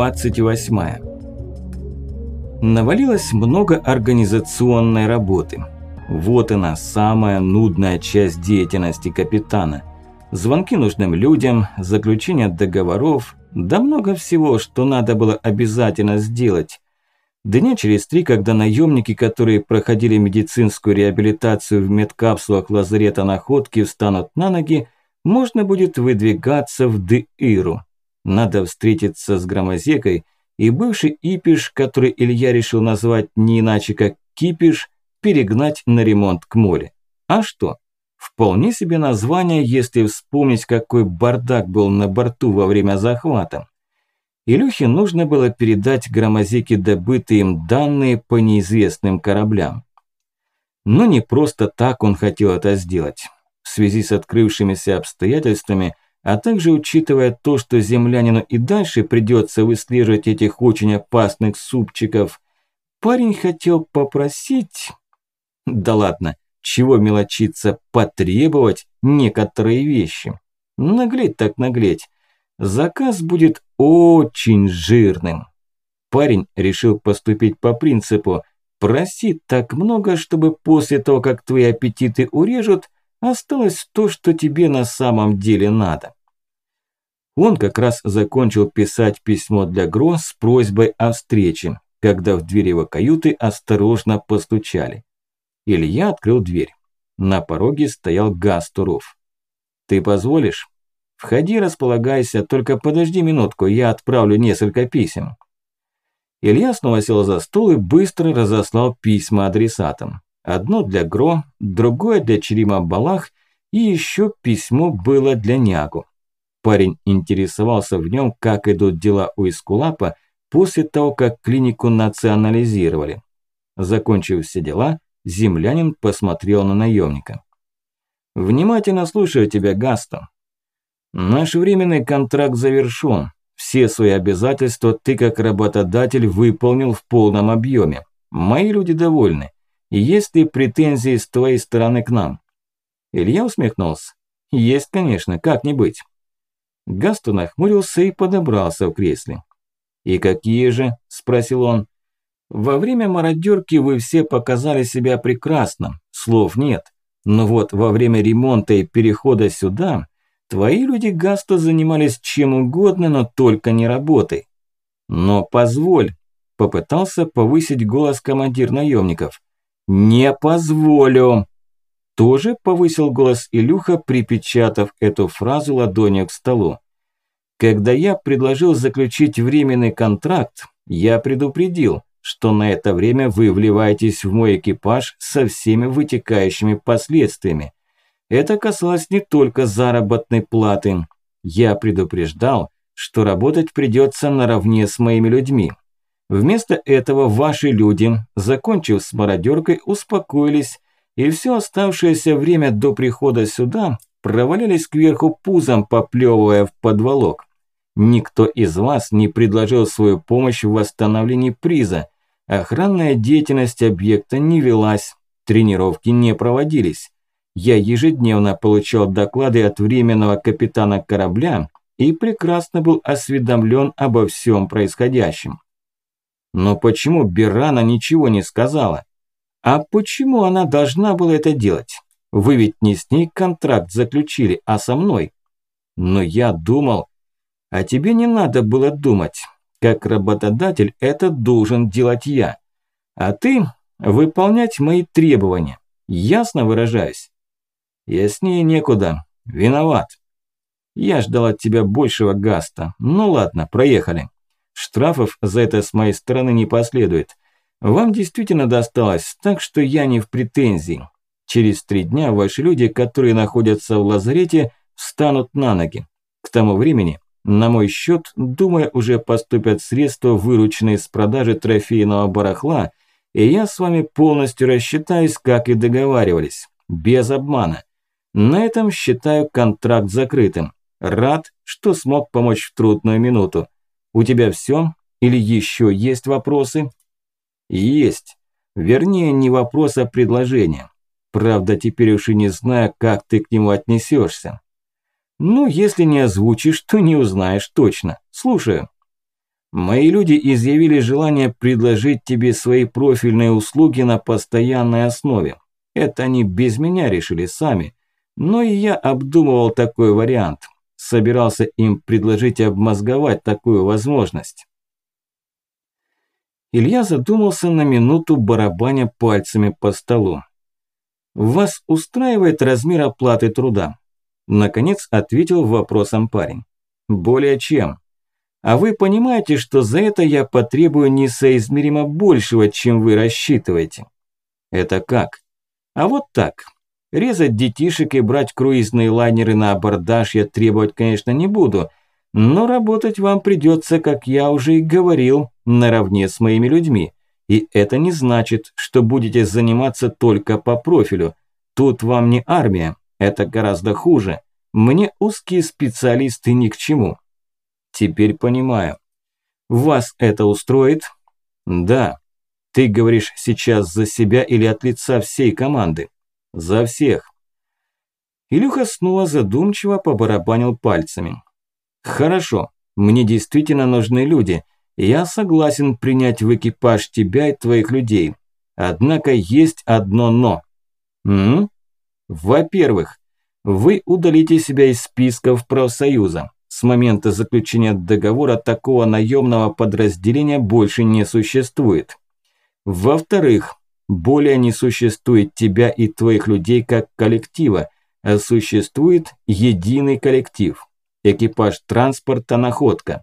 Глава 28 Навалилось много организационной работы. Вот она, самая нудная часть деятельности капитана. Звонки нужным людям, заключение договоров, да много всего, что надо было обязательно сделать. Дня через три, когда наемники, которые проходили медицинскую реабилитацию в медкапсулах лазарета Находки, встанут на ноги, можно будет выдвигаться в Дыиру. Надо встретиться с Громозекой и бывший Ипиш, который Илья решил назвать не иначе как Кипиш, перегнать на ремонт к морю. А что? Вполне себе название, если вспомнить, какой бардак был на борту во время захвата. Илюхе нужно было передать Громозеке добытые им данные по неизвестным кораблям. Но не просто так он хотел это сделать. В связи с открывшимися обстоятельствами – а также учитывая то, что землянину и дальше придется выслеживать этих очень опасных супчиков, парень хотел попросить... Да ладно, чего мелочиться, потребовать некоторые вещи. Наглеть так наглеть. Заказ будет очень жирным. Парень решил поступить по принципу «проси так много, чтобы после того, как твои аппетиты урежут, Осталось то, что тебе на самом деле надо. Он как раз закончил писать письмо для Гро с просьбой о встрече, когда в дверь его каюты осторожно постучали. Илья открыл дверь. На пороге стоял Гастуров. «Ты позволишь?» «Входи, располагайся, только подожди минутку, я отправлю несколько писем». Илья снова сел за стол и быстро разослал письма адресатам. Одно для Гро, другое для Черима Балах и еще письмо было для Нягу. Парень интересовался в нем, как идут дела у Искулапа после того, как клинику национализировали. Закончив все дела, землянин посмотрел на наемника. «Внимательно слушаю тебя, Гастон. Наш временный контракт завершен. Все свои обязательства ты как работодатель выполнил в полном объеме. Мои люди довольны. Есть ли претензии с твоей стороны к нам? Илья усмехнулся. Есть, конечно, как не быть. Гасту нахмурился и подобрался в кресле. «И какие же?» – спросил он. «Во время мародерки вы все показали себя прекрасно, слов нет. Но вот во время ремонта и перехода сюда твои люди Гасту занимались чем угодно, но только не работой. Но позволь», – попытался повысить голос командир наемников. «Не позволю!» Тоже повысил голос Илюха, припечатав эту фразу ладонью к столу. «Когда я предложил заключить временный контракт, я предупредил, что на это время вы вливаетесь в мой экипаж со всеми вытекающими последствиями. Это касалось не только заработной платы. Я предупреждал, что работать придется наравне с моими людьми. Вместо этого ваши люди, закончив с мародеркой, успокоились и все оставшееся время до прихода сюда провалились кверху пузом, поплевывая в подволок. Никто из вас не предложил свою помощь в восстановлении приза. Охранная деятельность объекта не велась, тренировки не проводились. Я ежедневно получал доклады от временного капитана корабля и прекрасно был осведомлен обо всем происходящем. Но почему Бирана ничего не сказала? А почему она должна была это делать? Вы ведь не с ней контракт заключили, а со мной. Но я думал... А тебе не надо было думать. Как работодатель это должен делать я. А ты выполнять мои требования. Ясно выражаюсь? Яснее некуда. Виноват. Я ждал от тебя большего гаста. Ну ладно, проехали. Штрафов за это с моей стороны не последует. Вам действительно досталось, так что я не в претензии. Через три дня ваши люди, которые находятся в лазарете, встанут на ноги. К тому времени, на мой счет, думаю, уже поступят средства, вырученные с продажи трофейного барахла, и я с вами полностью рассчитаюсь, как и договаривались, без обмана. На этом считаю контракт закрытым. Рад, что смог помочь в трудную минуту. У тебя все? Или еще есть вопросы? Есть. Вернее, не вопрос, а предложение. Правда, теперь уж и не знаю, как ты к нему отнесешься. Ну, если не озвучишь, то не узнаешь точно. Слушаю. Мои люди изъявили желание предложить тебе свои профильные услуги на постоянной основе. Это они без меня решили сами. Но и я обдумывал такой вариант. Собирался им предложить обмозговать такую возможность. Илья задумался на минуту, барабаня пальцами по столу. «Вас устраивает размер оплаты труда?» Наконец ответил вопросом парень. «Более чем. А вы понимаете, что за это я потребую несоизмеримо большего, чем вы рассчитываете?» «Это как?» «А вот так. Резать детишек и брать круизные лайнеры на абордаж я требовать, конечно, не буду, но работать вам придется, как я уже и говорил, наравне с моими людьми. И это не значит, что будете заниматься только по профилю. Тут вам не армия, это гораздо хуже. Мне узкие специалисты ни к чему. Теперь понимаю. Вас это устроит? Да. Ты говоришь сейчас за себя или от лица всей команды? За всех. Илюха снова задумчиво побарабанил пальцами. Хорошо, мне действительно нужны люди. Я согласен принять в экипаж тебя и твоих людей. Однако есть одно «но». М? Во-первых, вы удалите себя из списков профсоюза. С момента заключения договора такого наемного подразделения больше не существует. Во-вторых, более не существует тебя и твоих людей как коллектива, а существует единый коллектив. Экипаж транспорта «Находка».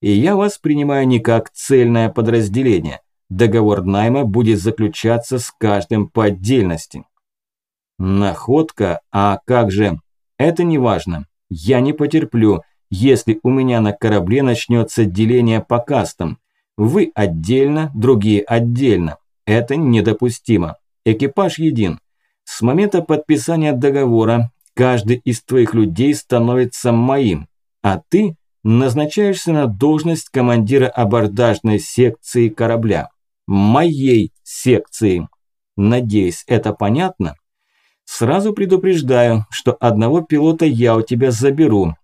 И я вас принимаю не как цельное подразделение. Договор найма будет заключаться с каждым по отдельности. Находка? А как же? Это не важно. Я не потерплю, если у меня на корабле начнется деление по кастам. Вы отдельно, другие отдельно. Это недопустимо. Экипаж един. С момента подписания договора каждый из твоих людей становится моим, а ты назначаешься на должность командира абордажной секции корабля. Моей секции. Надеюсь, это понятно? Сразу предупреждаю, что одного пилота я у тебя заберу.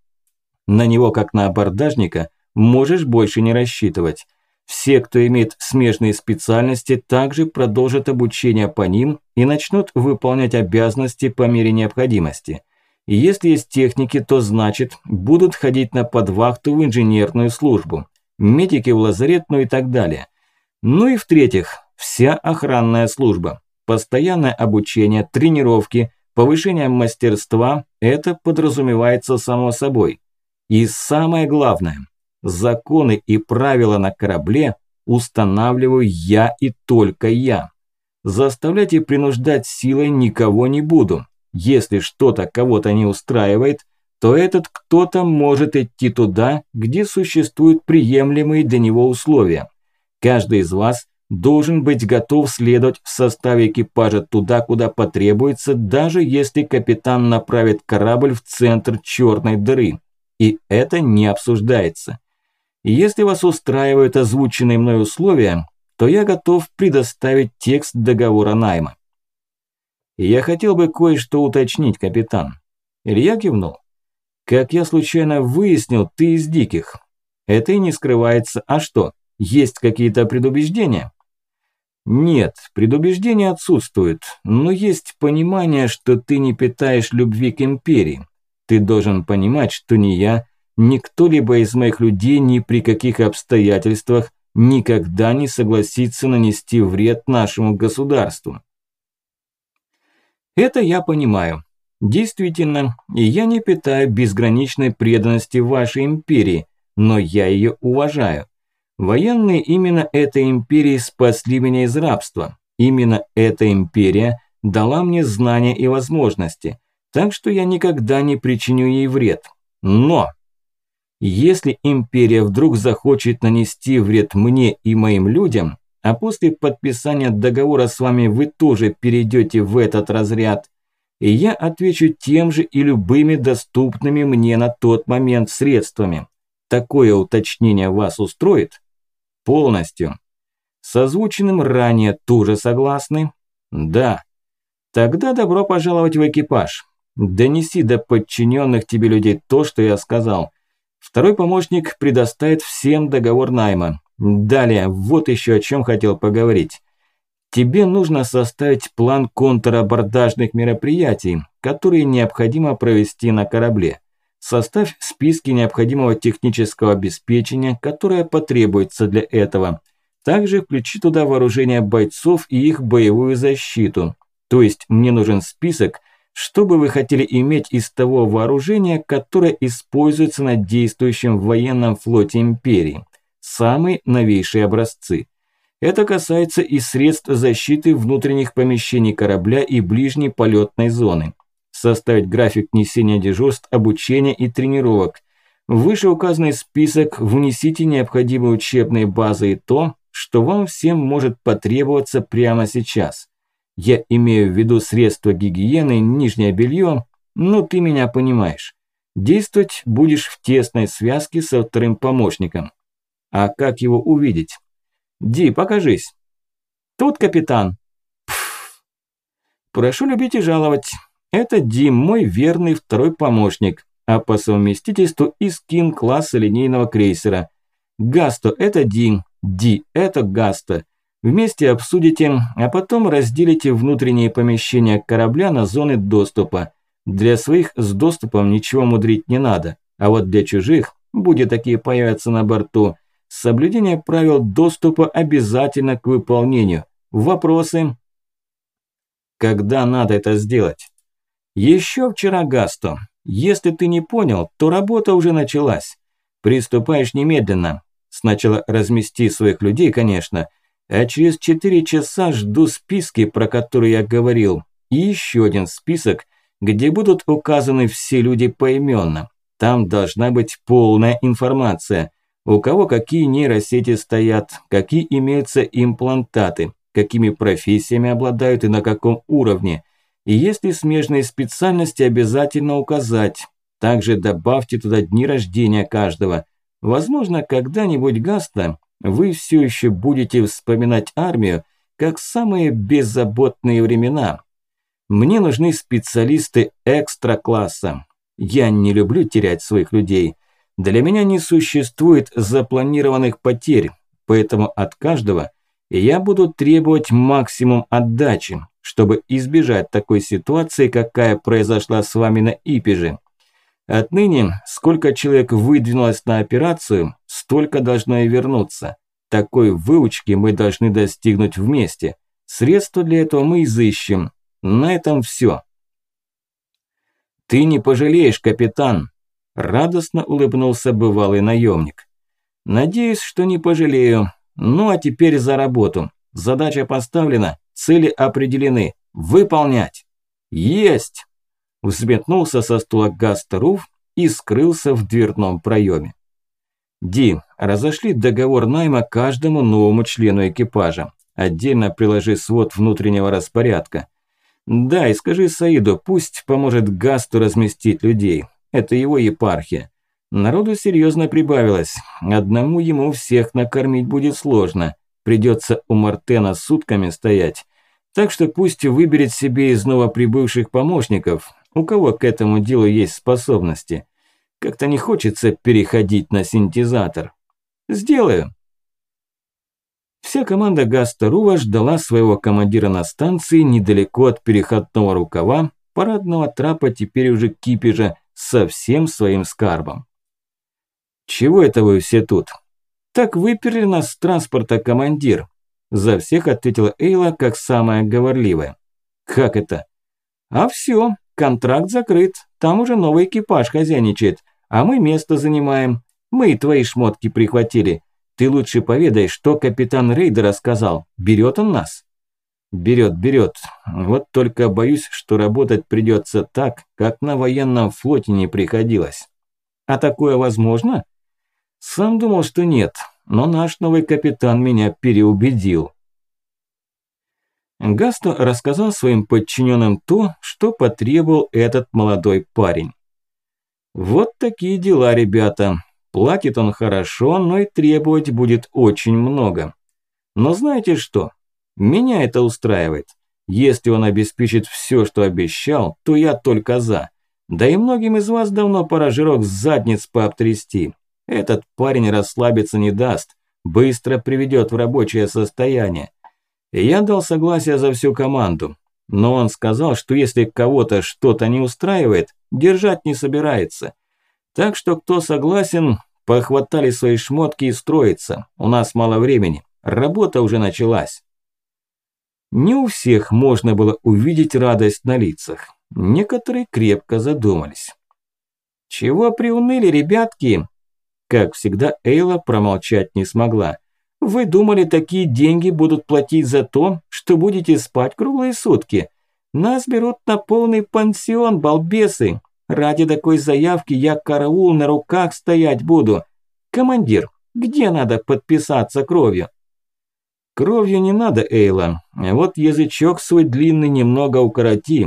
На него, как на абордажника, можешь больше не рассчитывать. Все, кто имеет смежные специальности, также продолжат обучение по ним и начнут выполнять обязанности по мере необходимости. И если есть техники, то значит, будут ходить на подвахту в инженерную службу, медики в лазаретную и так далее. Ну и в-третьих, вся охранная служба. Постоянное обучение, тренировки, повышение мастерства – это подразумевается само собой. И самое главное – Законы и правила на корабле устанавливаю я и только я. Заставлять и принуждать силой никого не буду. Если что-то кого-то не устраивает, то этот кто-то может идти туда, где существуют приемлемые для него условия. Каждый из вас должен быть готов следовать в составе экипажа туда, куда потребуется, даже если капитан направит корабль в центр черной дыры. И это не обсуждается. Если вас устраивают озвученные мной условия, то я готов предоставить текст договора найма. Я хотел бы кое-что уточнить, капитан. Илья кивнул. Как я случайно выяснил, ты из диких. Это и не скрывается. А что, есть какие-то предубеждения? Нет, предубеждения отсутствуют, но есть понимание, что ты не питаешь любви к империи. Ты должен понимать, что ни я, Никто-либо из моих людей ни при каких обстоятельствах никогда не согласится нанести вред нашему государству. Это я понимаю. Действительно, я не питаю безграничной преданности вашей империи, но я ее уважаю. Военные именно этой империи спасли меня из рабства. Именно эта империя дала мне знания и возможности, так что я никогда не причиню ей вред. Но если империя вдруг захочет нанести вред мне и моим людям, а после подписания договора с вами вы тоже перейдете в этот разряд, я отвечу тем же и любыми доступными мне на тот момент средствами. Такое уточнение вас устроит? Полностью. С озвученным ранее тоже согласны? Да. Тогда добро пожаловать в экипаж. Донеси до подчиненных тебе людей то, что я сказал. Второй помощник предоставит всем договор найма. Далее, вот еще о чем хотел поговорить. Тебе нужно составить план контрабордажных мероприятий, которые необходимо провести на корабле. Составь списки необходимого технического обеспечения, которое потребуется для этого. Также включи туда вооружение бойцов и их боевую защиту. То есть мне нужен список, что бы вы хотели иметь из того вооружения, которое используется на действующем военном флоте Империи. Самые новейшие образцы. Это касается и средств защиты внутренних помещений корабля и ближней полетной зоны. Составить график несения дежурств, обучения и тренировок. В вышеуказанный список внесите необходимые учебные базы и то, что вам всем может потребоваться прямо сейчас. Я имею в виду средства гигиены, нижнее белье, но ты меня понимаешь. Действовать будешь в тесной связке со вторым помощником. А как его увидеть? Ди, покажись. Тут капитан. Пф. Прошу любить и жаловать. Это Ди, мой верный второй помощник, а по совместительству и скин класса линейного крейсера. Гасто – это Ди, Ди – это Гасто. Вместе обсудите, а потом разделите внутренние помещения корабля на зоны доступа. Для своих с доступом ничего мудрить не надо, а вот для чужих, будет такие появятся на борту – Соблюдение правил доступа обязательно к выполнению. Вопросы? Когда надо это сделать? Еще вчера, Гасто. Если ты не понял, то работа уже началась. Приступаешь немедленно. Сначала размести своих людей, конечно, а через 4 часа жду списки, про которые я говорил, и еще один список, где будут указаны все люди поименно. Там должна быть полная информация у кого какие нейросети стоят, какие имеются имплантаты, какими профессиями обладают и на каком уровне. И если смежные специальности обязательно указать. Также добавьте туда дни рождения каждого. Возможно, когда-нибудь Гаста вы все еще будете вспоминать армию как самые беззаботные времена. Мне нужны специалисты экстра-класса. Я не люблю терять своих людей – для меня не существует запланированных потерь, поэтому от каждого я буду требовать максимум отдачи, чтобы избежать такой ситуации, какая произошла с вами на Ипеже. Отныне, сколько человек выдвинулось на операцию, столько должно и вернуться. Такой выучки мы должны достигнуть вместе. Средства для этого мы изыщем. На этом все. Ты не пожалеешь, капитан, Радостно улыбнулся бывалый наемник. Надеюсь, что не пожалею. Ну а теперь за работу. Задача поставлена, цели определены. Выполнять. Есть! Взметнулся со стула Гастеруф и скрылся в дверном проеме. Ди, разошли договор найма каждому новому члену экипажа. Отдельно приложи свод внутреннего распорядка. Да, и скажи Саиду, пусть поможет Гасту разместить людей. Это его епархия. Народу серьезно прибавилось. Одному ему всех накормить будет сложно. Придется у Мартена сутками стоять. Так что пусть выберет себе из новоприбывших помощников, у кого к этому делу есть способности. Как-то не хочется переходить на синтезатор. Сделаю. Вся команда Гастарува ждала своего командира на станции недалеко от переходного рукава, парадного трапа теперь уже кипежа, со всем своим скарбом. «Чего это вы все тут?» «Так выперли нас с транспорта, командир», – за всех ответила Эйла, как самая говорливая. «Как это?» «А все, контракт закрыт, там уже новый экипаж хозяйничает, а мы место занимаем. Мы и твои шмотки прихватили. Ты лучше поведай, что капитан Рейдера сказал. Берет он нас?» Берет, берет. Вот только боюсь, что работать придется так, как на военном флоте не приходилось. А такое возможно? Сам думал, что нет, но наш новый капитан меня переубедил. Гасто рассказал своим подчиненным то, что потребовал этот молодой парень. Вот такие дела, ребята. Платит он хорошо, но и требовать будет очень много. Но знаете что? Меня это устраивает. Если он обеспечит все, что обещал, то я только за. Да и многим из вас давно пора жирок с задниц пообтрясти. Этот парень расслабиться не даст, быстро приведет в рабочее состояние. Я дал согласие за всю команду. Но он сказал, что если кого-то что-то не устраивает, держать не собирается. Так что кто согласен, похватали свои шмотки и строится. У нас мало времени. Работа уже началась. Не у всех можно было увидеть радость на лицах. Некоторые крепко задумались. «Чего приуныли, ребятки?» Как всегда, Эйла промолчать не смогла. «Вы думали, такие деньги будут платить за то, что будете спать круглые сутки? Нас берут на полный пансион, балбесы. Ради такой заявки я караул на руках стоять буду. Командир, где надо подписаться кровью?» Кровью не надо, Эйла. Вот язычок свой длинный немного укороти.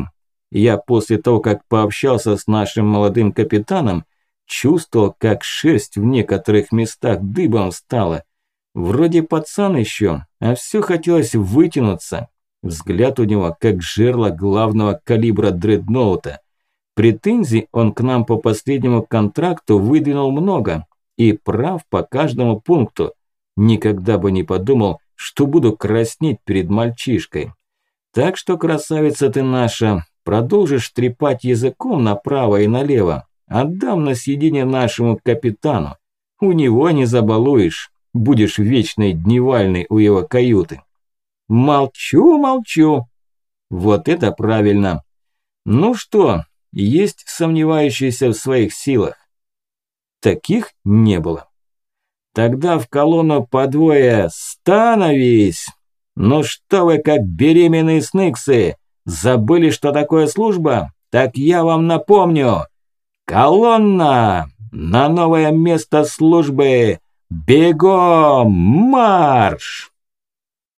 Я после того, как пообщался с нашим молодым капитаном, чувствовал, как шерсть в некоторых местах дыбом стала. Вроде пацан еще, а все хотелось вытянуться. Взгляд у него как жерло главного калибра дредноута. Претензий он к нам по последнему контракту выдвинул много. И прав по каждому пункту. Никогда бы не подумал, что буду краснеть перед мальчишкой. Так что, красавица ты наша, продолжишь трепать языком направо и налево. Отдам на съедение нашему капитану. У него не забалуешь, будешь вечной дневальной у его каюты. Молчу, молчу. Вот это правильно. Ну что, есть сомневающиеся в своих силах? Таких не было. Тогда в колонну по двое становись! Ну что вы, как беременные сныксы, забыли, что такое служба? Так я вам напомню. Колонна! На новое место службы! Бегом! Марш!